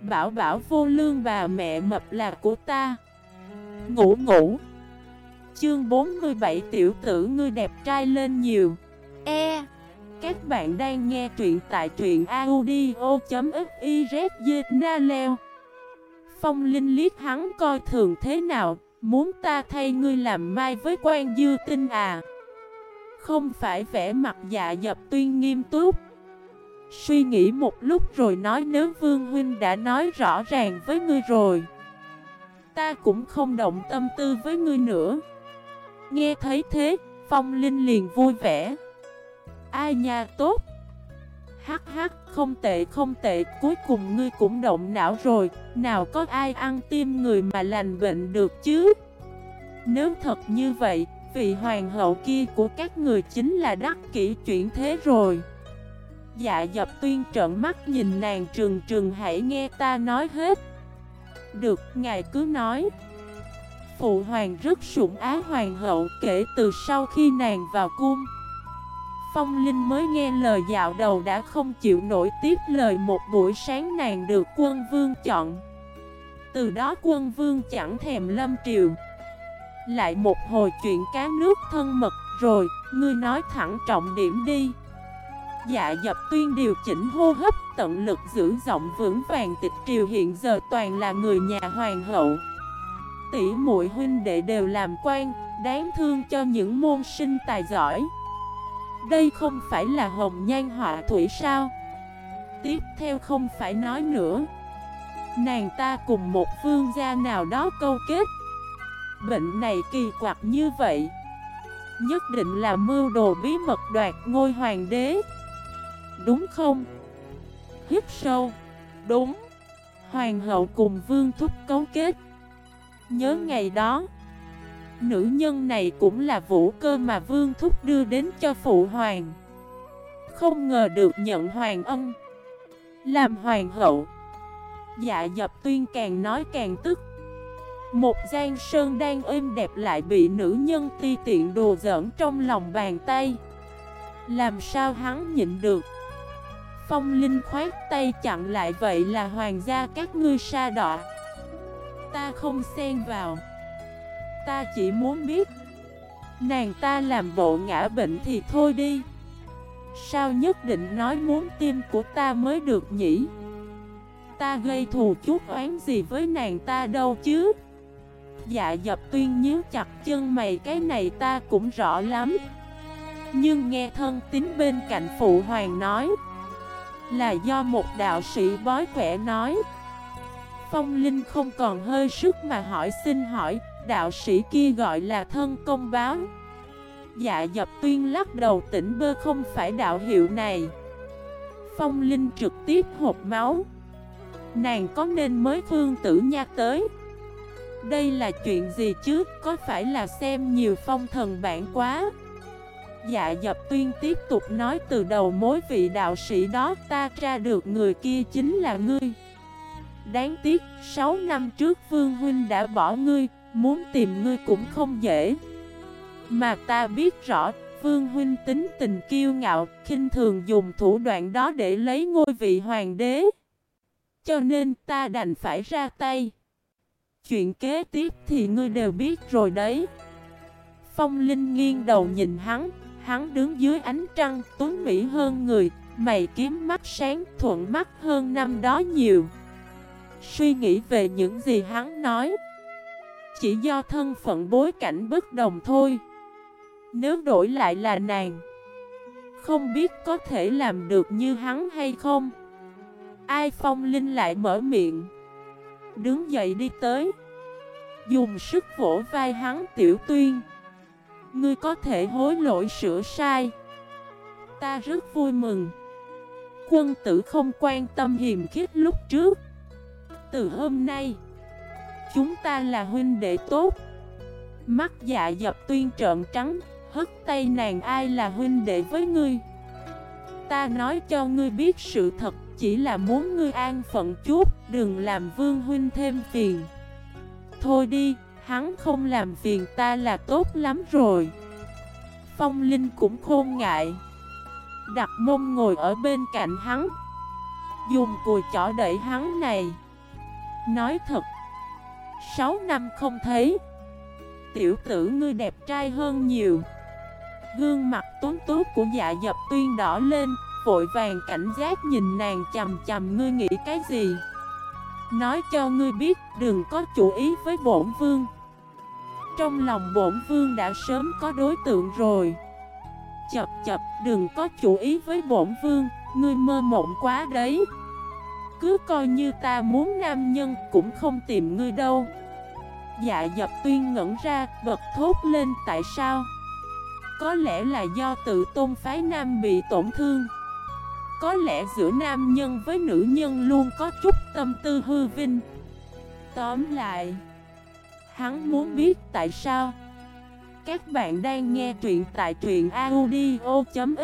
Bảo bảo vô lương bà mẹ mập là của ta. Ngủ ngủ. Chương 47 tiểu tử ngươi đẹp trai lên nhiều. E Các bạn đang nghe truyện tại truyện audio.xyz leo. Phong Linh liếc hắn coi thường thế nào, Muốn ta thay ngươi làm mai với quan dư tinh à? Không phải vẽ mặt dạ dập tuyên nghiêm túc Suy nghĩ một lúc rồi nói nếu Vương Huynh đã nói rõ ràng với ngươi rồi Ta cũng không động tâm tư với ngươi nữa. Nghe thấy thế, Phong Linh liền vui vẻ. Ai nha tốt. Hắc hắc, không tệ không tệ, cuối cùng ngươi cũng động não rồi. Nào có ai ăn tim người mà lành bệnh được chứ? Nếu thật như vậy, vị hoàng hậu kia của các người chính là đắc kỹ chuyển thế rồi. Dạ dập tuyên trợn mắt nhìn nàng trừng trừng hãy nghe ta nói hết. Được, ngài cứ nói. Phụ hoàng rất sủng á hoàng hậu kể từ sau khi nàng vào cung. Phong Linh mới nghe lời dạo đầu đã không chịu nổi tiếp lời một buổi sáng nàng được quân vương chọn. Từ đó quân vương chẳng thèm lâm triều. Lại một hồi chuyện cá nước thân mật rồi, ngươi nói thẳng trọng điểm đi. Dạ dập tuyên điều chỉnh hô hấp tận lực giữ giọng vững vàng tịch triều hiện giờ toàn là người nhà hoàng hậu. Tỷ muội huynh đệ đều làm quan, đáng thương cho những môn sinh tài giỏi. Đây không phải là hồng nhan họa thủy sao? Tiếp theo không phải nói nữa. Nàng ta cùng một phương gia nào đó câu kết. Bệnh này kỳ quặc như vậy Nhất định là mưu đồ bí mật đoạt ngôi hoàng đế. Đúng không? Hít sâu. Đúng. Hoàng hậu cùng vương thúc cấu kết. Nhớ ngày đó, Nữ nhân này cũng là vũ cơ mà vương thúc đưa đến cho phụ hoàng. Không ngờ được nhận hoàng ân, Làm hoàng hậu. Dạ dập tuyên càng nói càng tức. Một giang sơn đang êm đẹp lại bị nữ nhân ti tiện đồ giỡn trong lòng bàn tay. Làm sao hắn nhịn được? Phong Linh khoát tay chặn lại, vậy là hoàng gia các ngươi sa đọa. Ta không xen vào. Ta chỉ muốn biết, Nàng ta làm bộ ngã bệnh thì thôi đi. Sao nhất định nói muốn tim của ta mới được nhỉ? Ta gây thù chút oán gì với nàng ta đâu chứ? Dạ dập tuyên nhíu chặt chân, mày, cái này ta cũng rõ lắm. Nhưng nghe thân tín bên cạnh phụ hoàng nói là do một đạo sĩ bói quẻ nói. Phong Linh không còn hơi sức mà hỏi xin hỏi, Đạo sĩ kia gọi là thân công báo. Dạ dập tuyên lắc đầu tỉnh bơ không phải đạo hiệu này. Phong Linh trực tiếp hộp máu. Nàng có nên mới phương tử nha tới? Đây là chuyện gì chứ? Có phải là xem nhiều phong thần bản quá? Dạ dập tuyên tiếp tục nói từ đầu mối vị đạo sĩ đó Ta tra được người kia chính là ngươi. Đáng tiếc 6 năm trước Vương Huynh đã bỏ ngươi, Muốn tìm ngươi cũng không dễ. Mà ta biết rõ, Vương Huynh tính tình kiêu ngạo, khinh thường dùng thủ đoạn đó để lấy ngôi vị hoàng đế. Cho nên ta đành phải ra tay. Chuyện kế tiếp thì ngươi đều biết rồi đấy. Phong Linh nghiêng đầu nhìn hắn Hắn đứng dưới ánh trăng, tuấn mỹ hơn người, Mày kiếm mắt sáng, thuận mắt hơn năm đó nhiều. Suy nghĩ về những gì hắn nói, Chỉ do thân phận bối cảnh bất đồng thôi. Nếu đổi lại là nàng, Không biết có thể làm được như hắn hay không. Ai phong linh lại mở miệng, Đứng dậy đi tới, Dùng sức vỗ vai hắn tiểu tuyên. Ngươi có thể hối lỗi sửa sai. Ta rất vui mừng. Quân tử không quan tâm hiềm khích lúc trước. Từ hôm nay, Chúng ta là huynh đệ tốt. Mắt dạ dập tuyên trợn trắng, Hất tay nàng ai là huynh đệ với ngươi? Ta nói cho ngươi biết sự thật, Chỉ là muốn ngươi an phận chút, Đừng làm vương huynh thêm phiền. Thôi đi. Hắn không làm phiền ta là tốt lắm rồi. Phong Linh cũng khôn ngại. Đặt mông ngồi ở bên cạnh hắn. Dùng cùi chỏ đẩy hắn này. Nói thật, Sáu năm không thấy. Tiểu tử ngươi đẹp trai hơn nhiều. Gương mặt tuấn tú của dạ dập tuyên đỏ lên, Vội vàng cảnh giác nhìn nàng chầm chầm ngươi nghĩ cái gì. Nói cho ngươi biết, đừng có chủ ý với bổn vương. Trong lòng bổn vương đã sớm có đối tượng rồi. Chập chập, đừng có chủ ý với bổn vương, Ngươi mơ mộng quá đấy. Cứ coi như ta muốn nam nhân cũng không tìm ngươi đâu. Dạ dập tuyên ngẩn ra, bật thốt lên, tại sao? Có lẽ là do tự tôn phái nam bị tổn thương. Có lẽ giữa nam nhân với nữ nhân luôn có chút tâm tư hư vinh. Tóm lại Hắn muốn biết tại sao. Các bạn đang nghe truyện tại truyện audio.fif